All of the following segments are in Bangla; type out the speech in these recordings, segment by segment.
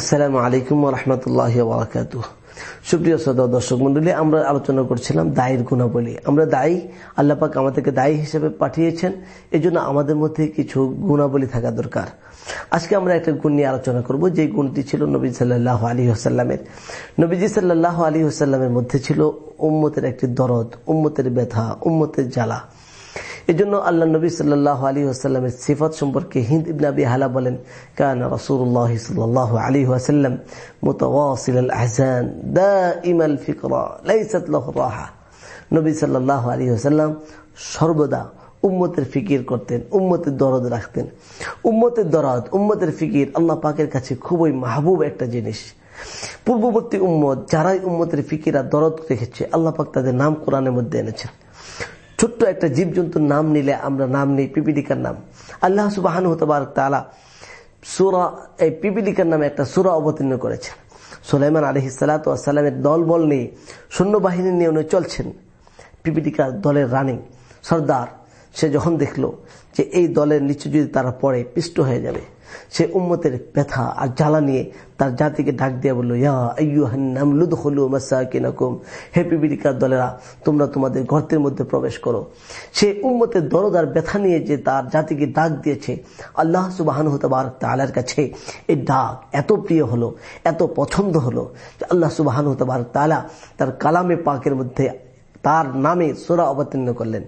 আসসালামু আলাইকুম রহমতুল্লাহ বারাকাত সুপ্রিয় শ্রোতা দর্শক মন্ডলী, আমরা আলোচনা করছিলাম দায়ের গুণাবলী। আমরা দায়ী আল্লাপাক আমাদেরকে দায়ী হিসেবে পাঠিয়েছেন এই জন্য আমাদের মধ্যে কিছু গুণাবলী থাকা দরকার। আজকে আমরা একটা গুণ নিয়ে আলোচনা করব, যে গুণটি ছিল নবী সাল্লাহ আলী হোসাল্লামের নবীজি সাল্লাহ আলী হোসাল্লামের মধ্যে ছিল উম্মতের একটি দরদ, উম্মতের ব্যথা, উম্মতের জ্বালা। এই জন্য আল্লাহ নবী সাল্লাহ আলী আসাল্লামের সিফত সম্পর্কে হিন্দ ইবন আবি হালা বলেন, কান রসুল্লাহ সাল্লাহ আলী আসাল্লাম মুতাওয়াসিল আল আহজান দাইম আল ফিকরা, লাইসাত নবী সাল্লাহ আলী আসাল্লাম সর্বদা উম্মতের ফিকির করতেন, উম্মতের দরদ রাখতেন। উম্মতের দরদ, উম্মতের ফিকির আল্লাহ পাকের কাছে খুবই মাহবুব একটা জিনিস। পূর্ববর্তী উম্মত যারাই উম্মতের ফিকির দরদ রেখেছে, আল্লাহ পাক তাদের নাম কোরআনের মধ্যে এনেছেন। ছোট্ট একটা জীবজন্তুর নাম নিলে আমরা নাম নিই, পিপিলিকার নাম। আল্লাহ সুবাহান হতবার তালা সুরা এই পিপিলিকার নামে একটা সুরা অবতীর্ণ করেছেন। সোলাইমান আলহি সালাতামের দল বল নিয়ে, সৈন্যবাহিনী নিয়ে উনি চলছেন। পিপিলিকার দলের রানিং সর্দার, সে যখন দেখল যে এই দলের নিচে যদি তারা পড়ে, পিষ্ট হয়ে যাবে। সে উম্মতের ব্যথা আর জ্বালা নিয়ে তার জাতিকে ডাক দিয়ে বলল হে পিবিলিকার দলেরা, তোমরা তোমাদের গর্তের মধ্যে প্রবেশ করো। সে উম্মতের দরদার ব্যথা নিয়ে যে তার জাতিকে ডাক দিয়েছে, আল্লাহ সুবাহান হতবার তালার কাছে এই ডাক এত প্রিয় হলো, এত পছন্দ হলো যে আল্লাহ সুবাহান হতবার তালা তার কালামে পাকের মধ্যে তার নামে সুরা অবতীর্ণ করলেন।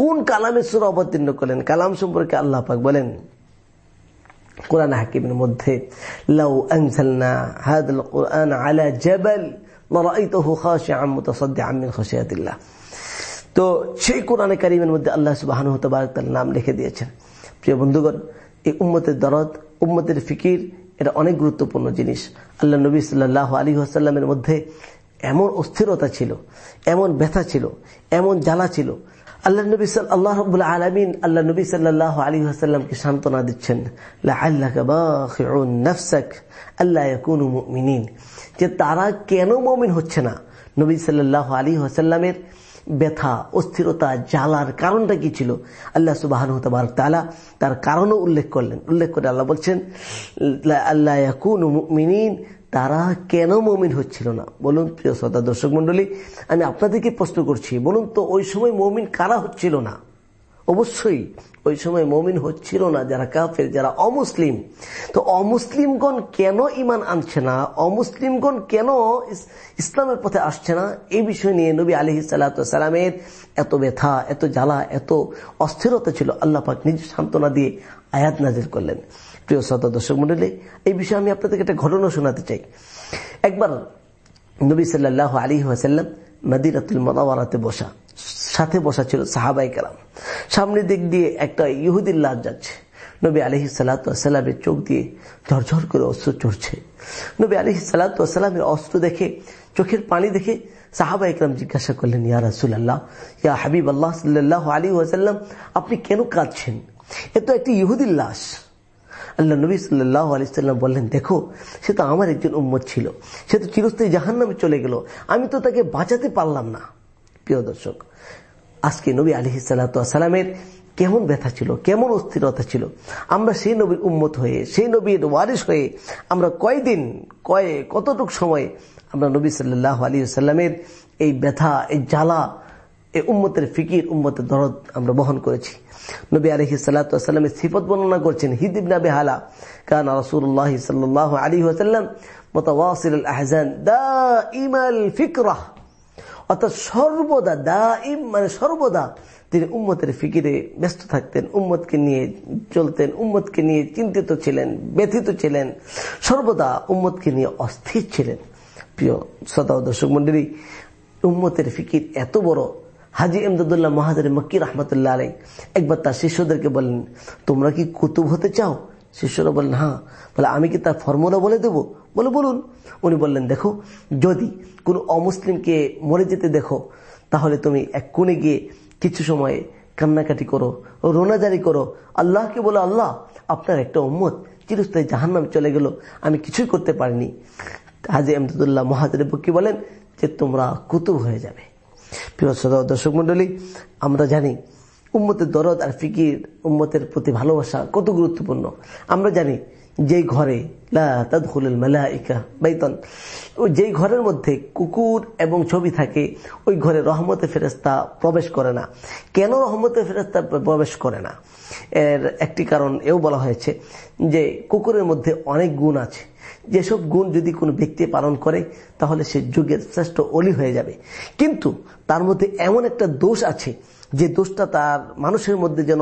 কোন কালামে সুরা অবতীর্ণ করলেন? কালাম সম্পর্কে আল্লাহ পাক বলেন কোরআন হাকিমের মধ্যে আলা তো সেই কোরআনে কারিমের মধ্যে আল্লাহ তাআলা নাম লিখে দিয়েছেন। প্রিয় বন্ধুগণ, এই উম্মতের দরদ, উম্মতের ফিকির, এটা অনেক গুরুত্বপূর্ণ জিনিস। আল্লাহ নবী সাল্লাল্লাহু আলাইহি ওয়াসাল্লামের মধ্যে এমন অস্থিরতা ছিল, এমন ব্যথা ছিল, এমন জ্বালা ছিল আল্লাহ নবী আল্লাহ রব্বুল আলমিন আল্লাহ নবী সাল্লাহ আলী হাসাল্লামকে সান্ত্বনা দিচ্ছেন যে তারা কেন মমিন হচ্ছে না? নবী সাল্লাহ আলী হাসাল্লামের ব্যথা, অস্থিরতা, জ্বালার কারণটা কি ছিল? আল্লাহ সুবাহ তালা তার কারণও উল্লেখ করলেন। উল্লেখ করে আল্লাহ বলছেন আল্লাহ মিনীন তারা কেন মমিন হচ্ছিল না? বলুন, প্রিয় শ্রদ্ধা দর্শক মন্ডলী আমি আপনাদেরকে প্রশ্ন করছি, বলুন তো, ওই সময় মমিন কারা হচ্ছিল না? অবশ্যই ওই সময় মমিন হচ্ছিল না যারা কাফের, যারা অমুসলিম। তো অমুসলিমগণ কেন ইমান আনছে না? অমুসলিমগণ কেন ইসলামের পথে আসছে না? এই বিষয় নিয়ে নবী আলহি সাল্লামের এত ব্যথা, এত জ্বালা, এত অস্থিরতা ছিল। আল্লাহ পাক নিজ সান্ত্বনা দিয়ে আয়াত নাজির করলেন। প্রিয় শ্রদ্ধা দর্শক মন্ডলী, এই বিষয়ে আমি আপনাদেরকে একটা ঘটনা শোনাতে চাই। একবার নবী সাল্লাহ আলী ওয়াসাল্লাম মাদিরাতুল মদাওয়ারাতে বসা, সাথে বসা ছিল সাহাবাই কালাম সামনের দিক দিয়ে একটা ইহুদির লাশ যাচ্ছে। নবী আলহি সাল্লাতামের চোখ দিয়ে ঝরঝর করে অস্ত্র চড়ছে। নবী আলহি সাল্লাতামের অস্ত্র দেখে, চোখের পানি দেখে সাহাবা ইকরাম জিজ্ঞাসা করলেন, ইয়া রাসুল আল্লাহ ইয়া হাবিব আল্লাহ সাল্লাহ আলী ওয়াসাল্লাম, আপনি কেন কাঁদছেন? এ তো একটি ইহুদির লাশ। আল্লাহ নবী সাল্লাহ আলিয়াল্লাম বললেন, দেখো, সে তো আমার একজন উম্মত ছিল। সে তো চিরস্থায়ী জাহান নামে চলে গেল। আমি তো তাকে বাঁচাতে পারলাম না। প্রিয় দর্শক আজকে নবী আলি সাল্লামের কেমন ব্যথা ছিল, কেমন অস্থিরতা ছিল। আমরা সেই নবীর উম্মত হয়ে, সেই নবীর ওয়ারিস হয়ে আমরা কয়দিন, কয়ে, কতটুক সময় আমরা নবী সাল্লাহ আলী সাল্লামের এই ব্যথা, এই জ্বালা, এই উম্মতের ফিকির, উম্মতের দরদ আমরা বহন করেছি। নবী আলহি সাল্লামের সিফত বর্ণনা করছেন হিদিব না বেহালা কান রসুল্লাহ সাল্লাহ আলী আহজান দা ইমাল ফিকরাহ অর্থাৎ সর্বদা দা ইম মানে সর্বদা তিনি উম্মতের ফিকিরে ব্যস্ত থাকতেন, উম্মতকে নিয়ে চলতেন, উম্মতকে নিয়ে চিন্তিত ছিলেন, ব্যথিত ছিলেন, সর্বদা উম্মতকে নিয়ে অস্থির ছিলেন। প্রিয় শ্রোতা দর্শক মন্ডলী উম্মতের ফিকির এত বড়। হাজি এমদাদুল্লাহ মহাজার মক্কি রহমতুল্লাহ আলাই একবার তার শিষ্যদেরকে বললেন, তোমরা কি কুতুব হতে চাও? শিষ্যরা বললেন হ্যাঁ বলে আমি কি তার ফর্মুলা বলে দেব? বলে, বলুন। উনি বললেন, দেখো, যদি কোনো অমুসলিমকে মরে যেতে দেখো, তাহলে তুমি এক কোণে গিয়ে কিছু সময় কান্নাকাটি করো, রোনাজারি করো। আল্লাহকে বলো, আল্লাহ, আপনার একটা উম্মত চিরস্থায়ী জাহান্নাম চলে গেল, আমি কিছুই করতে পারিনি। হাজি আহমদুল্লাহ মহাজের পক্ষে বলেন যে, তোমরা কুতুব হয়ে যাবে। প্রিয় শ্রোতা দর্শক মন্ডলী আমরা জানি উম্মতের দরদ আর ফিকির উম্মতের প্রতি ভালোবাসা কত গুরুত্বপূর্ণ? আমরা জানি যে ঘরে যেই ঘরের মধ্যে কুকুর এবং ছবি থাকে, ওই ঘরে রহমতে ফেরেস্তা প্রবেশ করে না। কেন রহমতে ফেরেস্তা প্রবেশ করে না? এর একটি কারণ এও বলা হয়েছে যে, কুকুরের মধ্যে অনেক গুণ আছে। যেসব গুণ যদি কোনো ব্যক্তি পালন করে, তাহলে সে যুগের শ্রেষ্ঠ অলি হয়ে যাবে। কিন্তু তার মধ্যে এমন একটা দোষ আছে, যে দোষটা তার মানুষের মধ্যে যেন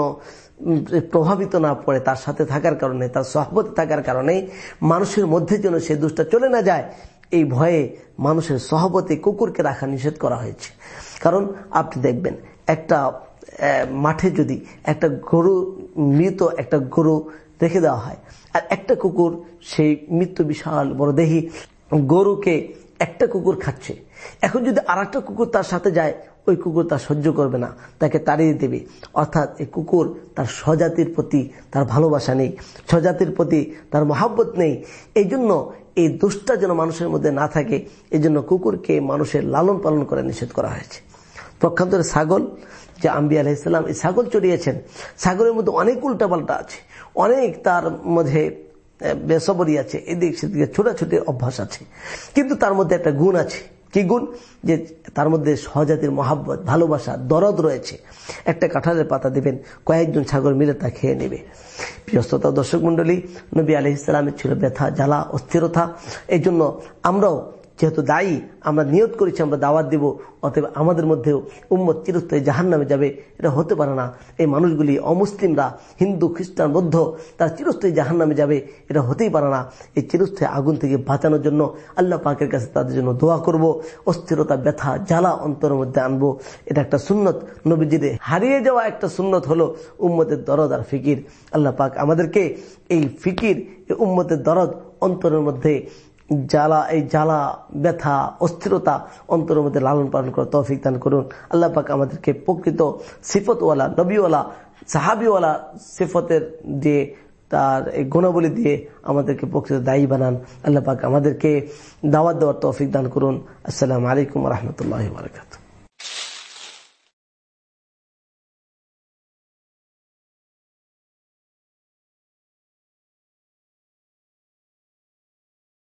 প্রভাবিত না পড়ে, তার সাথে থাকার কারণে, তার সহবতে থাকার কারণে মানুষের মধ্যে যেন সে দোষটা চলে না যায়, এই ভয়ে মানুষের সহপতি কুকুরকে রাখা নিষেধ করা হয়েছে। কারণ আপনি দেখবেন, একটা মাঠে যদি একটা গরু, মৃত একটা গরু রেখে দেওয়া হয়, আর একটা কুকুর সেই মৃত্যু বিশাল বড় দেহি গরুকে একটা কুকুর খাচ্ছে। এখন যদি আর কুকুর তার সাথে যায়, ওই কুকুর তা সহ্য করবে না, তাকে তাড়িয়ে দেবে। অর্থাৎ এই কুকুর তার স্বজাতির প্রতি তার ভালোবাসা নেই, স্বজাতির প্রতি তার মহাব্বত নেই। এই জন্য এই দোষটা যেন মানুষের মধ্যে না থাকে এই জন্য কুকুরকে মানুষের লালন পালন করে নিষেধ করা হয়েছে। পক্ষান্তরে ছাগল, যে আম্বি আলাইসাল্লাম এই ছাগল চড়িয়েছেন। ছাগলের মধ্যে অনেক উল্টাপাল্টা আছে। অনেক তার মধ্যে বেসবরি আছে, এদিক সেদিকে ছোটাছুটি অভ্যাস আছে। কিন্তু তার মধ্যে একটা গুণ আছে। কি গুণ? যে তার মধ্যে সহজাতির মহাব্বত, ভালোবাসা, দরদ রয়েছে। একটা কাঁঠালের পাতা দেবেন, কয়েকজন ছাগল মিলে তা খেয়ে নেবে। প্রিয়স্ততা দর্শক মন্ডলী নবী আলি ইসলামের ছিল ব্যথা, জ্বালা, অস্থিরতা। এই জন্য আমরাও যেহেতু দায়ী, আমরা নিয়ত করেছি, আমরা দাওয়াত দিব, অতএব আমাদের মধ্যেও উম্মত চিরস্থায়ী জাহান নামে যাবে, এটা হতে পারে না। এই মানুষগুলি অমুসলিমরা, হিন্দু, খ্রিস্টান, বৌদ্ধ, তারা চিরস্থায়ী জাহান নামে যাবে, এটা হতেই পারে না। এই চিরস্থায়ী আগুন থেকে বাঁচানোর জন্য আল্লাহ পাকের কাছে তাদের জন্য দোয়া করব, অস্থিরতা, ব্যথা, জ্বালা অন্তরের মধ্যে আনব। এটা একটা সুন্নত, নবীজির হারিয়ে যাওয়া একটা সুন্নত হলো উম্মতের দরদ আর ফিকির। আল্লাহ পাক আমাদেরকে এই ফিকির উম্মতের দরদ অন্তরের মধ্যে জ্বালা, এই জ্বালা, ব্যথা, অস্থিরতা অন্তরের মধ্যে লালন পালন করা তৌফিক দান করুন। আল্লাহ পাক আমাদেরকে প্রকৃত সিফতওয়ালা, নবীওয়ালা, সাহাবিওয়ালা সিফতের দিয়ে তার এই গুণাবলী দিয়ে আমাদেরকে প্রকৃত দায়ী বানান। আল্লাহ পাক আমাদেরকে দাওয়াত দেওয়ার তৌফিক দান করুন। আসসালামু আলাইকুম রহমতুল্লাহ বারকাত